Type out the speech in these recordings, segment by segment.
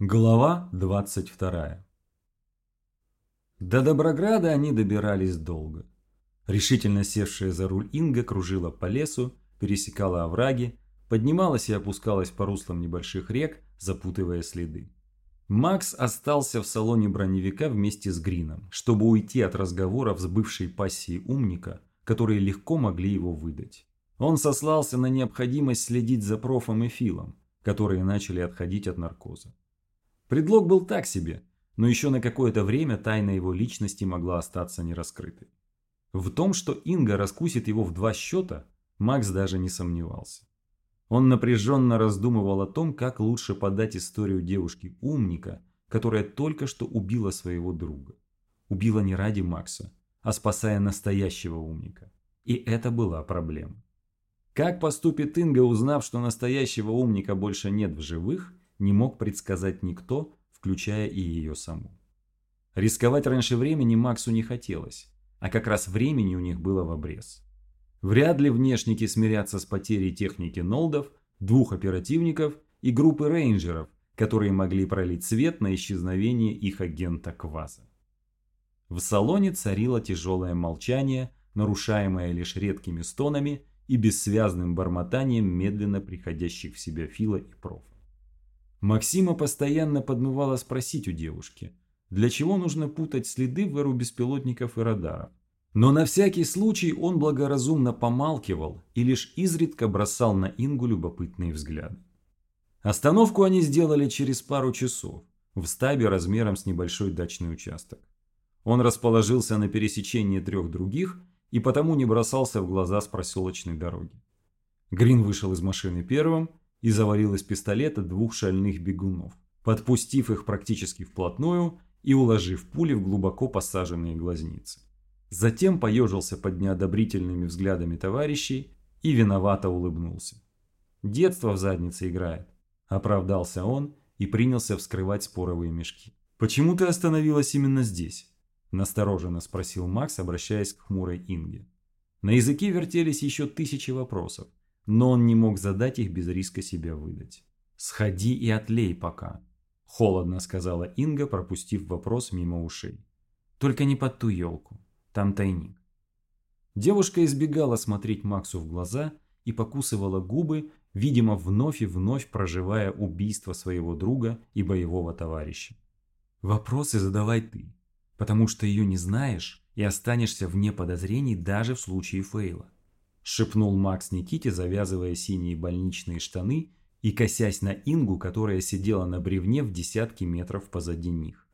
Глава 22 До Доброграда они добирались долго. Решительно севшая за руль Инга кружила по лесу, пересекала овраги, поднималась и опускалась по руслам небольших рек, запутывая следы. Макс остался в салоне броневика вместе с Грином, чтобы уйти от разговоров с бывшей пассией умника, которые легко могли его выдать. Он сослался на необходимость следить за профом и Филом, которые начали отходить от наркоза. Предлог был так себе, но еще на какое-то время тайна его личности могла остаться нераскрытой. В том, что Инга раскусит его в два счета, Макс даже не сомневался. Он напряженно раздумывал о том, как лучше подать историю девушки-умника, которая только что убила своего друга. Убила не ради Макса, а спасая настоящего умника. И это была проблема. Как поступит Инга, узнав, что настоящего умника больше нет в живых – не мог предсказать никто, включая и ее саму. Рисковать раньше времени Максу не хотелось, а как раз времени у них было в обрез. Вряд ли внешники смирятся с потерей техники Нолдов, двух оперативников и группы рейнджеров, которые могли пролить свет на исчезновение их агента Кваза. В салоне царило тяжелое молчание, нарушаемое лишь редкими стонами и бессвязным бормотанием медленно приходящих в себя Фила и Профа. Максима постоянно подмывало спросить у девушки, для чего нужно путать следы в эру беспилотников и радаров. Но на всякий случай он благоразумно помалкивал и лишь изредка бросал на Ингу любопытные взгляды. Остановку они сделали через пару часов, в стабе размером с небольшой дачный участок. Он расположился на пересечении трех других и потому не бросался в глаза с проселочной дороги. Грин вышел из машины первым и завалил из пистолета двух шальных бегунов, подпустив их практически вплотную и уложив пули в глубоко посаженные глазницы. Затем поежился под неодобрительными взглядами товарищей и виновато улыбнулся. «Детство в заднице играет», – оправдался он и принялся вскрывать споровые мешки. «Почему ты остановилась именно здесь?» – настороженно спросил Макс, обращаясь к хмурой Инге. На языке вертелись еще тысячи вопросов, но он не мог задать их без риска себя выдать. «Сходи и отлей пока», – холодно сказала Инга, пропустив вопрос мимо ушей. «Только не под ту елку, там тайник». Девушка избегала смотреть Максу в глаза и покусывала губы, видимо, вновь и вновь проживая убийство своего друга и боевого товарища. «Вопросы задавай ты, потому что ее не знаешь и останешься вне подозрений даже в случае фейла шепнул Макс Никите, завязывая синие больничные штаны и косясь на Ингу, которая сидела на бревне в десятки метров позади них.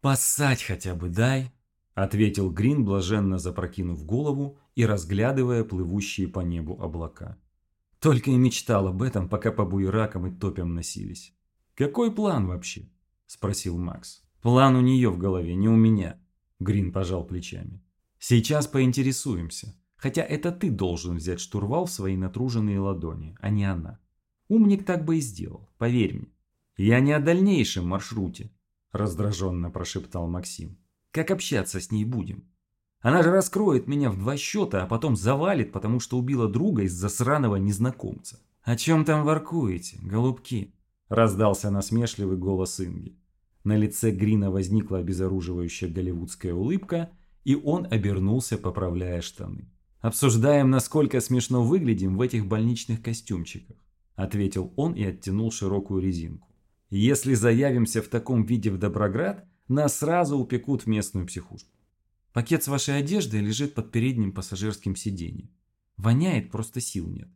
«Поссать хотя бы дай», – ответил Грин, блаженно запрокинув голову и разглядывая плывущие по небу облака. Только и мечтал об этом, пока по буеракам и топям носились. «Какой план вообще?» – спросил Макс. «План у нее в голове, не у меня», – Грин пожал плечами. «Сейчас поинтересуемся. Хотя это ты должен взять штурвал в свои натруженные ладони, а не она. Умник так бы и сделал, поверь мне. Я не о дальнейшем маршруте, раздраженно прошептал Максим. Как общаться с ней будем? Она же раскроет меня в два счета, а потом завалит, потому что убила друга из-за сраного незнакомца. О чем там воркуете, голубки? Раздался насмешливый голос Инги. На лице Грина возникла обезоруживающая голливудская улыбка, и он обернулся, поправляя штаны. Обсуждаем, насколько смешно выглядим в этих больничных костюмчиках, ответил он и оттянул широкую резинку. Если заявимся в таком виде в Доброград, нас сразу упекут в местную психушку. Пакет с вашей одеждой лежит под передним пассажирским сиденьем. Воняет, просто сил нет.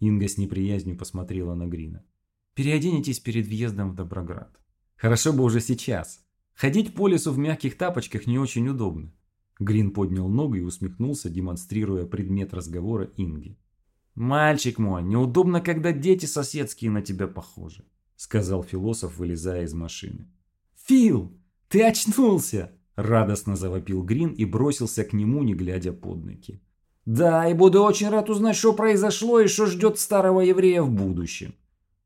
Инга с неприязнью посмотрела на Грина. Переоденетесь перед въездом в Доброград. Хорошо бы уже сейчас. Ходить по лесу в мягких тапочках не очень удобно. Грин поднял ногу и усмехнулся, демонстрируя предмет разговора Инги. «Мальчик мой, неудобно, когда дети соседские на тебя похожи», сказал философ, вылезая из машины. «Фил, ты очнулся!» радостно завопил Грин и бросился к нему, не глядя под ноги. «Да, и буду очень рад узнать, что произошло и что ждет старого еврея в будущем».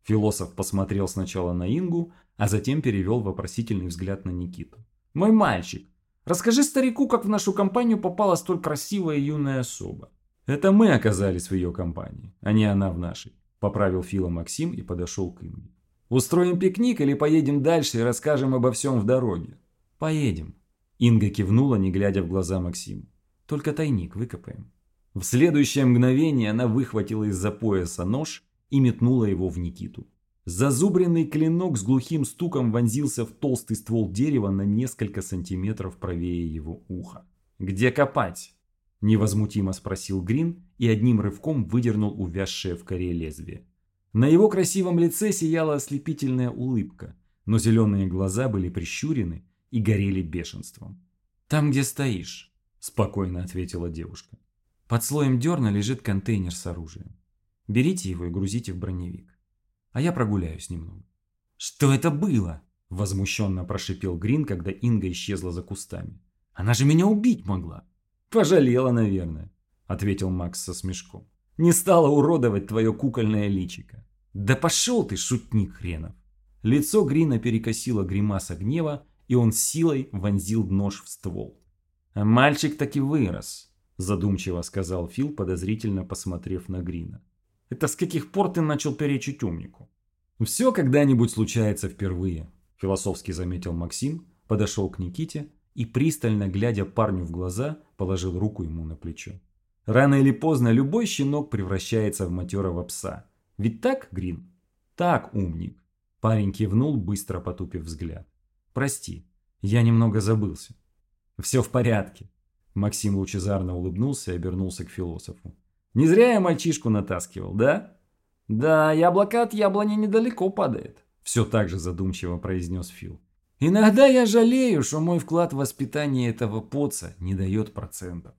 Философ посмотрел сначала на Ингу, а затем перевел вопросительный взгляд на Никиту. «Мой мальчик, Расскажи старику, как в нашу компанию попала столь красивая юная особа. Это мы оказались в ее компании, а не она в нашей. Поправил Фила Максим и подошел к Инге. Устроим пикник или поедем дальше и расскажем обо всем в дороге? Поедем. Инга кивнула, не глядя в глаза Максиму. Только тайник выкопаем. В следующее мгновение она выхватила из-за пояса нож и метнула его в Никиту. Зазубренный клинок с глухим стуком вонзился в толстый ствол дерева на несколько сантиметров правее его уха. «Где копать?» – невозмутимо спросил Грин и одним рывком выдернул увязшее в коре лезвие. На его красивом лице сияла ослепительная улыбка, но зеленые глаза были прищурены и горели бешенством. «Там, где стоишь», – спокойно ответила девушка. «Под слоем дерна лежит контейнер с оружием. Берите его и грузите в броневик. А я прогуляюсь немного». «Что это было?» – возмущенно прошипел Грин, когда Инга исчезла за кустами. «Она же меня убить могла!» «Пожалела, наверное», – ответил Макс со смешком не стала уродовать твое кукольное личико. Да пошел ты, шутник хренов. Лицо Грина перекосило гримаса гнева, и он силой вонзил нож в ствол. Мальчик таки вырос, задумчиво сказал Фил, подозрительно посмотрев на Грина. Это с каких пор ты начал перечить умнику? Все когда-нибудь случается впервые, философски заметил Максим, подошел к Никите и, пристально глядя парню в глаза, положил руку ему на плечо. Рано или поздно любой щенок превращается в матерого пса. Ведь так, Грин? Так, умник. Парень кивнул, быстро потупив взгляд. Прости, я немного забылся. Все в порядке. Максим лучезарно улыбнулся и обернулся к философу. Не зря я мальчишку натаскивал, да? Да, яблоко от яблони недалеко падает. Все так же задумчиво произнес Фил. Иногда я жалею, что мой вклад в воспитание этого поца не дает процентов.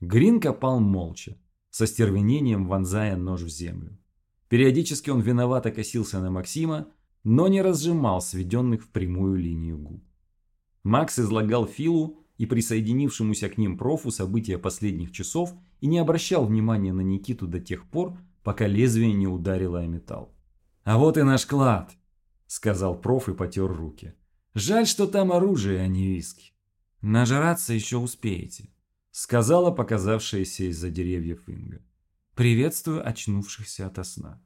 Грин копал молча, со стервенением вонзая нож в землю. Периодически он виновато косился на Максима, но не разжимал сведенных в прямую линию губ. Макс излагал Филу и присоединившемуся к ним профу события последних часов и не обращал внимания на Никиту до тех пор, пока лезвие не ударило о металл. «А вот и наш клад», — сказал проф и потер руки. «Жаль, что там оружие, а не виски. Нажраться еще успеете сказала показавшаяся из-за деревьев Инга. «Приветствую очнувшихся ото сна».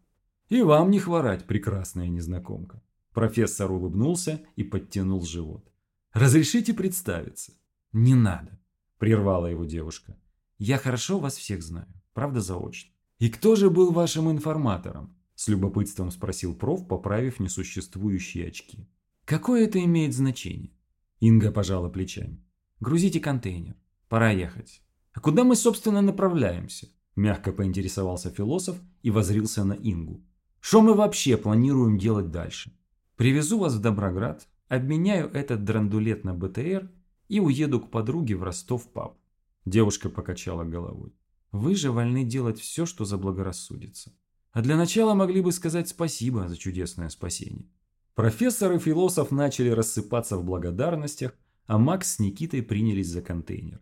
«И вам не хворать, прекрасная незнакомка». Профессор улыбнулся и подтянул живот. «Разрешите представиться?» «Не надо», – прервала его девушка. «Я хорошо вас всех знаю, правда заочно». «И кто же был вашим информатором?» – с любопытством спросил проф, поправив несуществующие очки. «Какое это имеет значение?» Инга пожала плечами. «Грузите контейнер. Пора ехать. А куда мы, собственно, направляемся? Мягко поинтересовался философ и возрился на Ингу. Что мы вообще планируем делать дальше? Привезу вас в Доброград, обменяю этот драндулет на БТР и уеду к подруге в Ростов-пап. Девушка покачала головой. Вы же вольны делать все, что заблагорассудится. А для начала могли бы сказать спасибо за чудесное спасение. Профессор и философ начали рассыпаться в благодарностях, а Макс с Никитой принялись за контейнер.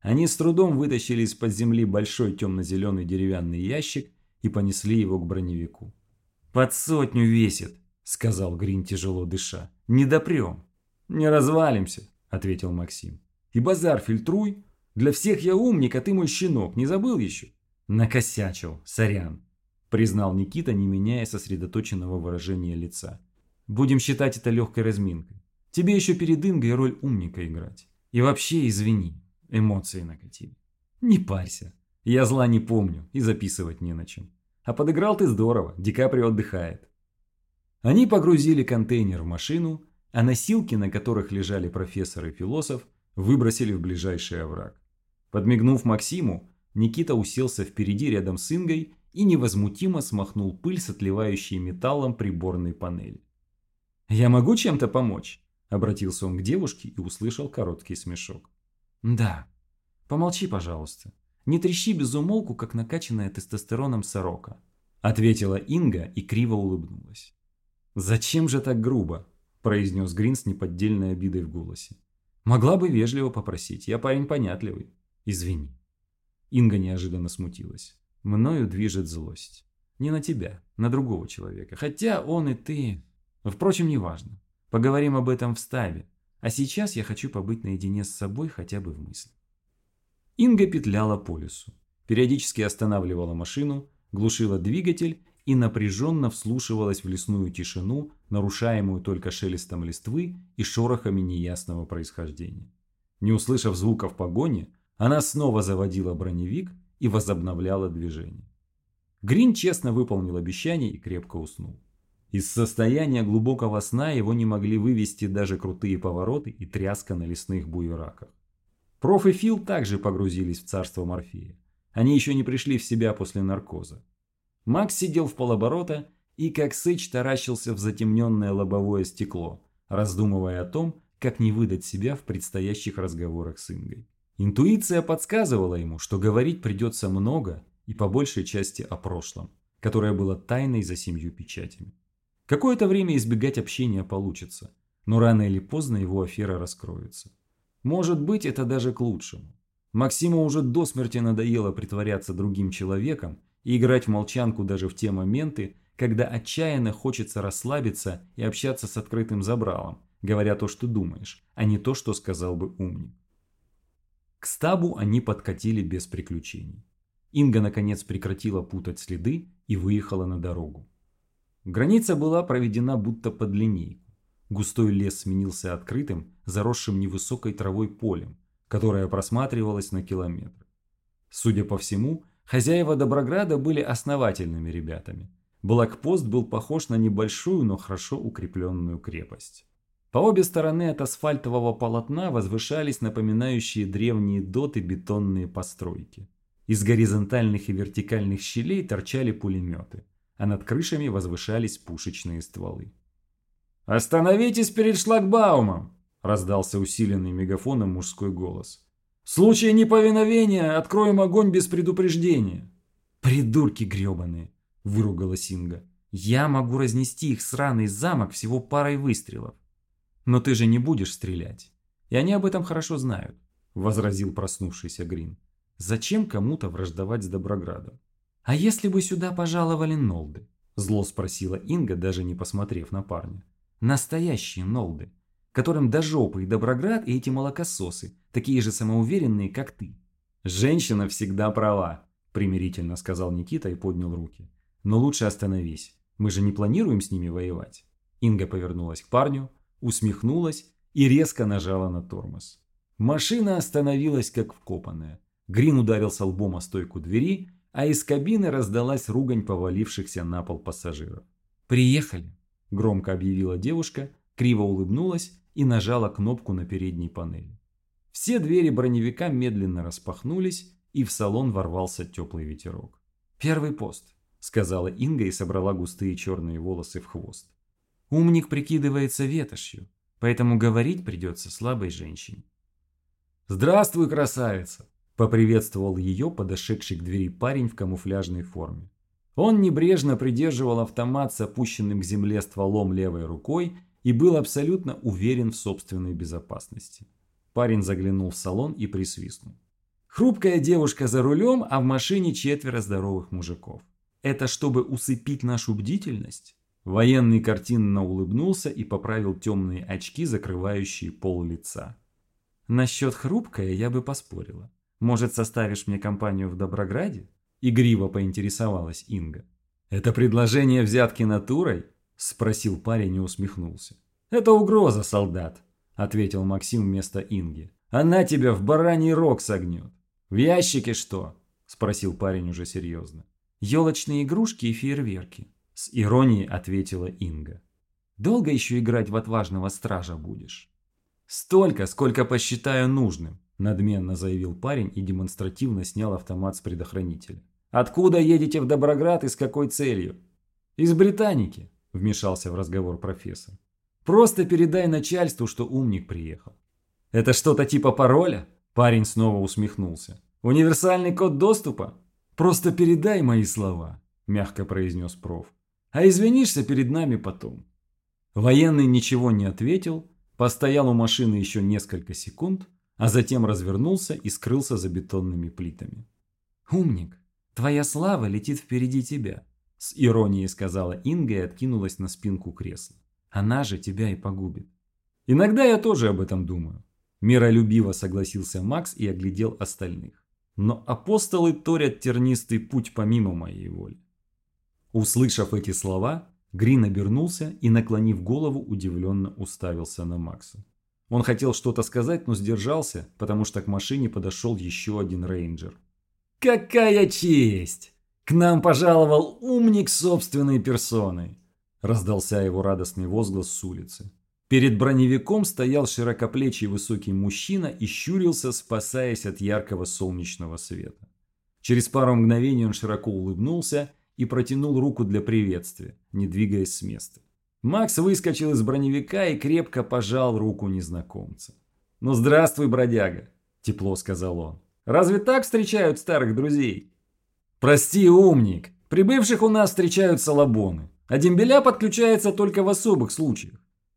Они с трудом вытащили из-под земли большой темно-зеленый деревянный ящик и понесли его к броневику. «Под сотню весит», — сказал Грин, тяжело дыша. «Не допрем». «Не развалимся», — ответил Максим. «И базар фильтруй. Для всех я умник, а ты мой щенок. Не забыл еще?» «Накосячил, сорян», — признал Никита, не меняя сосредоточенного выражения лица. «Будем считать это легкой разминкой. Тебе еще перед Ингой роль умника играть. И вообще извини, Эмоции накатили. Не парься. Я зла не помню и записывать не на чем. А подыграл ты здорово, Ди Каприо отдыхает. Они погрузили контейнер в машину, а носилки, на которых лежали профессор и философ, выбросили в ближайший овраг. Подмигнув Максиму, Никита уселся впереди рядом с Ингой и невозмутимо смахнул пыль с отливающей металлом приборной панели. «Я могу чем-то помочь?» – обратился он к девушке и услышал короткий смешок. Да. Помолчи, пожалуйста. Не трещи без умолку, как накачанная тестостероном сорока. Ответила Инга и криво улыбнулась. Зачем же так грубо? Произнес Грин с неподдельной обидой в голосе. Могла бы вежливо попросить, я парень понятливый. Извини. Инга неожиданно смутилась. Мною движет злость. Не на тебя, на другого человека. Хотя он и ты... Впрочем, неважно. Поговорим об этом в стабе. А сейчас я хочу побыть наедине с собой хотя бы в мысли. Инга петляла по лесу. Периодически останавливала машину, глушила двигатель и напряженно вслушивалась в лесную тишину, нарушаемую только шелестом листвы и шорохами неясного происхождения. Не услышав звуков погони, она снова заводила броневик и возобновляла движение. Грин честно выполнил обещание и крепко уснул. Из состояния глубокого сна его не могли вывести даже крутые повороты и тряска на лесных буераках. Проф и Фил также погрузились в царство Морфея. Они еще не пришли в себя после наркоза. Макс сидел в полоборота и как сыч таращился в затемненное лобовое стекло, раздумывая о том, как не выдать себя в предстоящих разговорах с Ингой. Интуиция подсказывала ему, что говорить придется много и по большей части о прошлом, которое было тайной за семью печатями. Какое-то время избегать общения получится, но рано или поздно его афера раскроется. Может быть, это даже к лучшему. Максиму уже до смерти надоело притворяться другим человеком и играть в молчанку даже в те моменты, когда отчаянно хочется расслабиться и общаться с открытым забралом, говоря то, что думаешь, а не то, что сказал бы умник. К стабу они подкатили без приключений. Инга наконец прекратила путать следы и выехала на дорогу. Граница была проведена будто под линейку. Густой лес сменился открытым, заросшим невысокой травой полем, которое просматривалось на километр. Судя по всему, хозяева Доброграда были основательными ребятами. Блокпост был похож на небольшую, но хорошо укрепленную крепость. По обе стороны от асфальтового полотна возвышались напоминающие древние доты бетонные постройки. Из горизонтальных и вертикальных щелей торчали пулеметы, а над крышами возвышались пушечные стволы. «Остановитесь перед шлагбаумом!» – раздался усиленный мегафоном мужской голос. «В случае неповиновения откроем огонь без предупреждения!» «Придурки гребаные!» – выругала Синга. «Я могу разнести их сраный замок всего парой выстрелов. «Но ты же не будешь стрелять. И они об этом хорошо знают», – возразил проснувшийся Грин. «Зачем кому-то враждовать с Доброградом?» «А если бы сюда пожаловали Нолды?» – зло спросила Инга, даже не посмотрев на парня. «Настоящие Нолды, которым до жопы и Доброград, и эти молокососы, такие же самоуверенные, как ты». «Женщина всегда права», – примирительно сказал Никита и поднял руки. «Но лучше остановись. Мы же не планируем с ними воевать». Инга повернулась к парню, усмехнулась и резко нажала на тормоз. Машина остановилась как вкопанная. Грин ударился лбом о стойку двери, а из кабины раздалась ругань повалившихся на пол пассажиров. «Приехали», – громко объявила девушка, криво улыбнулась и нажала кнопку на передней панели. Все двери броневика медленно распахнулись, и в салон ворвался теплый ветерок. «Первый пост», – сказала Инга и собрала густые черные волосы в хвост. Умник прикидывается ветошью, поэтому говорить придется слабой женщине. «Здравствуй, красавица!» – поприветствовал ее подошедший к двери парень в камуфляжной форме. Он небрежно придерживал автомат с опущенным к земле стволом левой рукой и был абсолютно уверен в собственной безопасности. Парень заглянул в салон и присвистнул. Хрупкая девушка за рулем, а в машине четверо здоровых мужиков. Это чтобы усыпить нашу бдительность? Военный картинно улыбнулся и поправил темные очки, закрывающие пол лица. «Насчет хрупкое я бы поспорила. Может, составишь мне компанию в Доброграде?» Игриво поинтересовалась Инга. «Это предложение взятки натурой?» Спросил парень и усмехнулся. «Это угроза, солдат», ответил Максим вместо Инги. «Она тебя в бараний рог согнет». «В ящике что?» Спросил парень уже серьезно. «Елочные игрушки и фейерверки», с иронией ответила Инга. Долго еще играть в отважного стража будешь? Столько, сколько посчитаю нужным, надменно заявил парень и демонстративно снял автомат с предохранителя. Откуда едете в Доброград и с какой целью? Из Британики, вмешался в разговор профессор. Просто передай начальству, что умник приехал. Это что-то типа пароля? Парень снова усмехнулся. Универсальный код доступа? Просто передай мои слова, мягко произнес проф а извинишься перед нами потом». Военный ничего не ответил, постоял у машины еще несколько секунд, а затем развернулся и скрылся за бетонными плитами. «Умник, твоя слава летит впереди тебя», – с иронией сказала Инга и откинулась на спинку кресла. «Она же тебя и погубит». «Иногда я тоже об этом думаю», – миролюбиво согласился Макс и оглядел остальных. «Но апостолы торят тернистый путь помимо моей воли. Услышав эти слова, Грин обернулся и, наклонив голову, удивленно уставился на Макса. Он хотел что-то сказать, но сдержался, потому что к машине подошел еще один рейнджер. «Какая честь! К нам пожаловал умник собственной персоной!» Раздался его радостный возглас с улицы. Перед броневиком стоял широкоплечий высокий мужчина и щурился, спасаясь от яркого солнечного света. Через пару мгновений он широко улыбнулся и протянул руку для приветствия, не двигаясь с места. Макс выскочил из броневика и крепко пожал руку незнакомца. «Ну здравствуй, бродяга!» – тепло сказал он. «Разве так встречают старых друзей?» «Прости, умник, прибывших у нас встречают салабоны, а дембеля подключается только в особых случаях».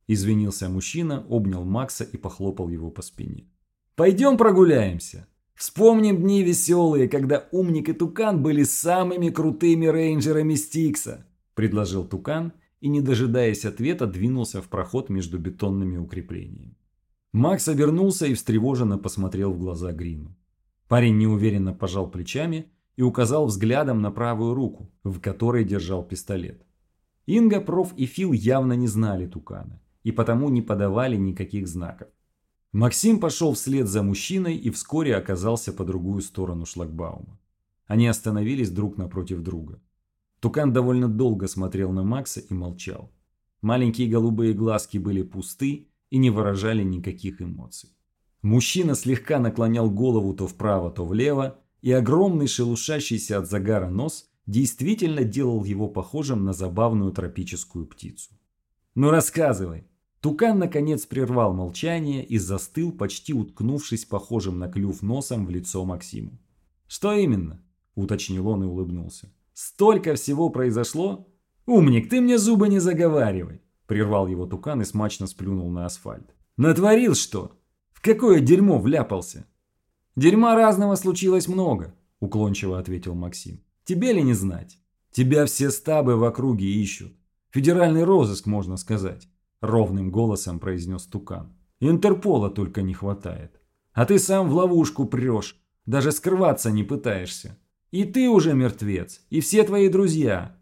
Извинился мужчина, обнял Макса и похлопал его по спине. «Пойдем прогуляемся. Вспомним дни веселые, когда Умник и Тукан были самыми крутыми рейнджерами Стикса», предложил Тукан – и, не дожидаясь ответа, двинулся в проход между бетонными укреплениями. Макс обернулся и встревоженно посмотрел в глаза Грину. Парень неуверенно пожал плечами и указал взглядом на правую руку, в которой держал пистолет. Инга, Проф и Фил явно не знали Тукана и потому не подавали никаких знаков. Максим пошел вслед за мужчиной и вскоре оказался по другую сторону шлагбаума. Они остановились друг напротив друга. Тукан довольно долго смотрел на Макса и молчал. Маленькие голубые глазки были пусты и не выражали никаких эмоций. Мужчина слегка наклонял голову то вправо, то влево, и огромный шелушащийся от загара нос действительно делал его похожим на забавную тропическую птицу. «Ну рассказывай!» Тукан наконец прервал молчание и застыл, почти уткнувшись похожим на клюв носом в лицо Максиму. «Что именно?» – уточнил он и улыбнулся. Столько всего произошло? Умник, ты мне зубы не заговаривай. Прервал его тукан и смачно сплюнул на асфальт. Натворил что? В какое дерьмо вляпался? Дерьма разного случилось много, уклончиво ответил Максим. Тебе ли не знать? Тебя все стабы в округе ищут. Федеральный розыск, можно сказать. Ровным голосом произнес Тукан. Интерпола только не хватает. А ты сам в ловушку прешь. Даже скрываться не пытаешься. И ты уже мертвец, и все твои друзья.